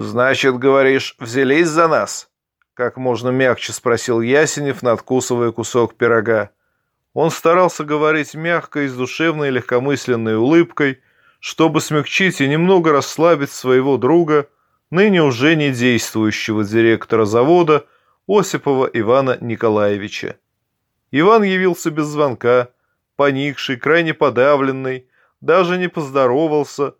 «Значит, говоришь, взялись за нас?» Как можно мягче спросил Ясенев, надкусывая кусок пирога. Он старался говорить мягко и с душевной легкомысленной улыбкой, чтобы смягчить и немного расслабить своего друга, ныне уже не действующего директора завода Осипова Ивана Николаевича. Иван явился без звонка, поникший, крайне подавленный, даже не поздоровался,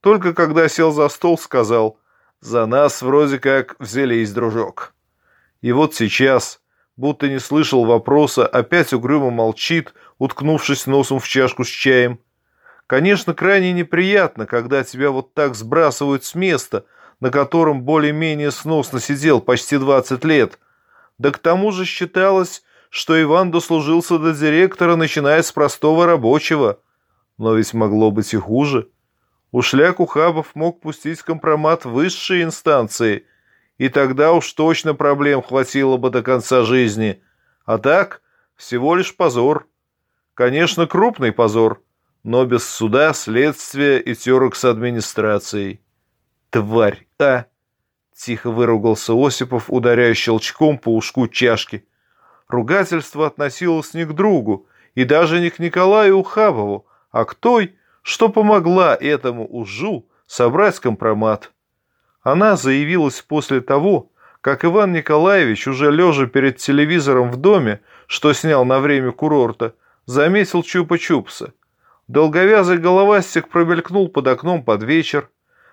только когда сел за стол, сказал «За нас вроде как взялись, дружок». И вот сейчас, будто не слышал вопроса, опять угрюмо молчит, уткнувшись носом в чашку с чаем. Конечно, крайне неприятно, когда тебя вот так сбрасывают с места, на котором более-менее сносно сидел почти 20 лет. Да к тому же считалось, что Иван дослужился до директора, начиная с простого рабочего. Но ведь могло быть и хуже. Ушляк Ухабов мог пустить компромат в высшие инстанции, и тогда уж точно проблем хватило бы до конца жизни. А так, всего лишь позор. Конечно, крупный позор, но без суда, следствия и терок с администрацией. Тварь, а! Тихо выругался Осипов, ударяя щелчком по ушку чашки. Ругательство относилось не к другу и даже не к Николаю Ухабову, а к той, что помогла этому ужу собрать компромат. Она заявилась после того, как Иван Николаевич, уже лежа перед телевизором в доме, что снял на время курорта, заметил Чупа-Чупса. Долговязый головастик промелькнул под окном под вечер.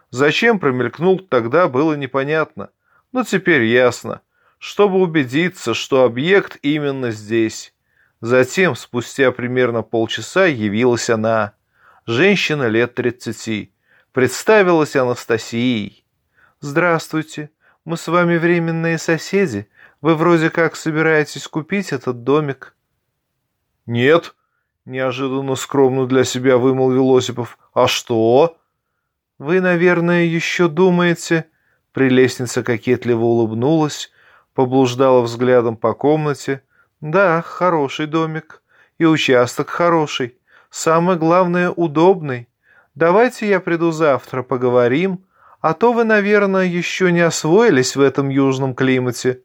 Зачем промелькнул, тогда было непонятно. Но теперь ясно, чтобы убедиться, что объект именно здесь. Затем, спустя примерно полчаса, явилась она. Женщина лет тридцати. Представилась Анастасией. «Здравствуйте. Мы с вами временные соседи. Вы вроде как собираетесь купить этот домик». «Нет», — неожиданно скромно для себя вымолвил Осипов. «А что?» «Вы, наверное, еще думаете...» Прелестница кокетливо улыбнулась, поблуждала взглядом по комнате. «Да, хороший домик. И участок хороший. Самое главное, удобный. Давайте я приду завтра, поговорим. А то вы, наверное, еще не освоились в этом южном климате».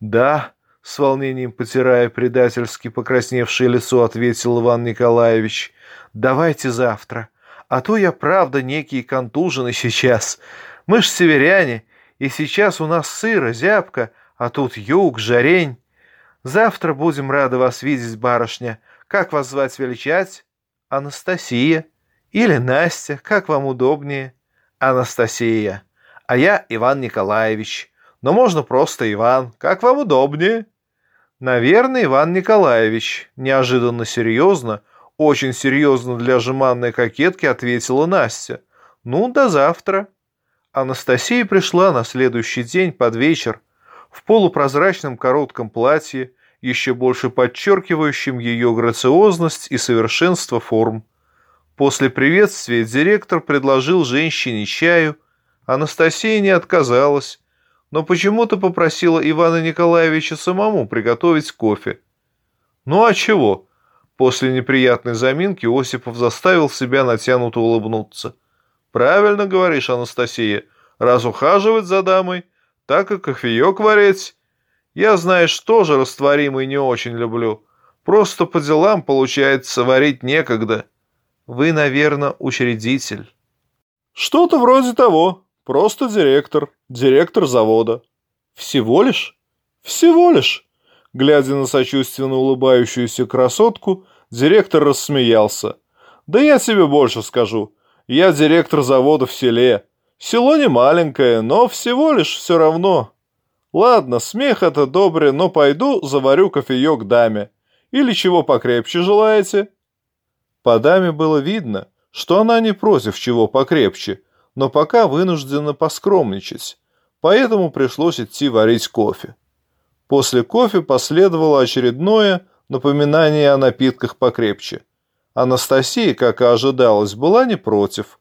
«Да», — с волнением потирая предательски покрасневшее лицо, ответил Иван Николаевич. «Давайте завтра. А то я правда некий контуженный сейчас. Мы ж северяне, и сейчас у нас сыро, зябко, а тут юг, жарень. Завтра будем рады вас видеть, барышня. Как вас звать величать? Анастасия. Или Настя, как вам удобнее?» Анастасия. А я Иван Николаевич. Но можно просто Иван. Как вам удобнее? Наверное, Иван Николаевич. Неожиданно серьезно, очень серьезно для жеманной кокетки ответила Настя. Ну, до завтра. Анастасия пришла на следующий день под вечер в полупрозрачном коротком платье, еще больше подчеркивающем ее грациозность и совершенство форм. После приветствия директор предложил женщине чаю. Анастасия не отказалась, но почему-то попросила Ивана Николаевича самому приготовить кофе. Ну а чего? После неприятной заминки Осипов заставил себя натянуто улыбнуться. «Правильно говоришь, Анастасия. Раз ухаживать за дамой, так и кофеек варить. Я, знаешь, тоже растворимый не очень люблю. Просто по делам, получается, варить некогда». Вы, наверное, учредитель. Что-то вроде того. Просто директор. Директор завода. Всего лишь? Всего лишь. Глядя на сочувственно улыбающуюся красотку, директор рассмеялся. Да я тебе больше скажу. Я директор завода в селе. Село не маленькое, но всего лишь все равно. Ладно, смех это добре, но пойду заварю кофеек даме. Или чего покрепче желаете? По даме было видно, что она не против чего покрепче, но пока вынуждена поскромничать, поэтому пришлось идти варить кофе. После кофе последовало очередное напоминание о напитках покрепче. Анастасия, как и ожидалось, была не против.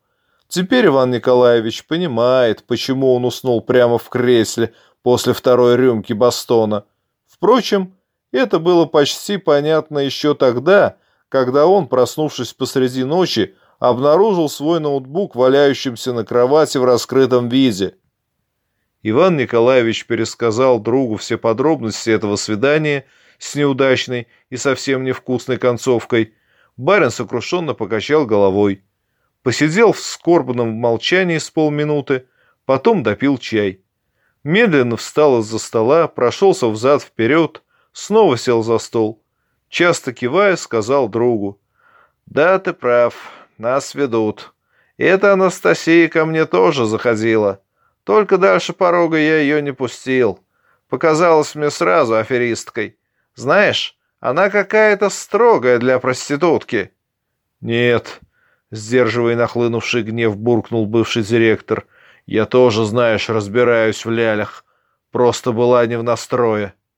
Теперь Иван Николаевич понимает, почему он уснул прямо в кресле после второй рюмки бастона. Впрочем, это было почти понятно еще тогда, когда он, проснувшись посреди ночи, обнаружил свой ноутбук валяющимся на кровати в раскрытом виде – Иван Николаевич пересказал другу все подробности этого свидания с неудачной и совсем невкусной концовкой. Барин сокрушенно покачал головой. Посидел в скорбном молчании с полминуты, потом допил чай. Медленно встал из-за стола, прошелся взад-вперед, снова сел за стол. Часто кивая, сказал другу. «Да, ты прав, нас ведут. Эта Анастасия ко мне тоже заходила. Только дальше порога я ее не пустил. Показалась мне сразу аферисткой. Знаешь, она какая-то строгая для проститутки». «Нет», — сдерживая нахлынувший гнев, буркнул бывший директор. «Я тоже, знаешь, разбираюсь в лялях. Просто была не в настрое».